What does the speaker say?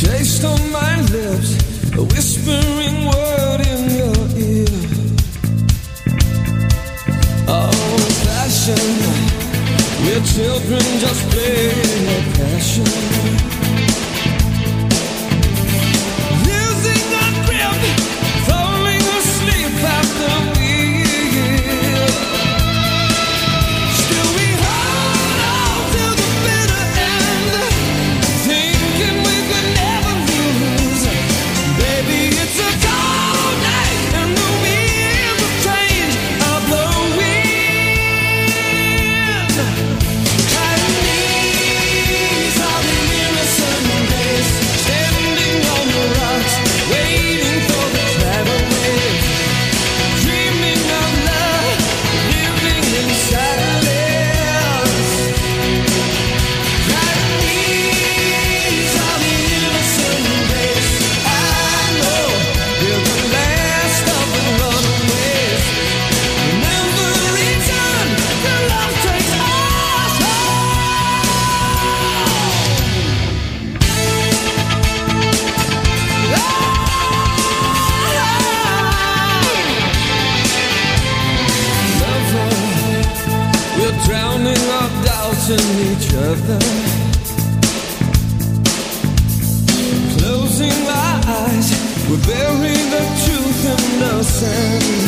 taste on my lips, a whispering word in your ear. Oh, passion, we're children just playing a passion. Each other. Closing my eyes, we bury the truth in the sand.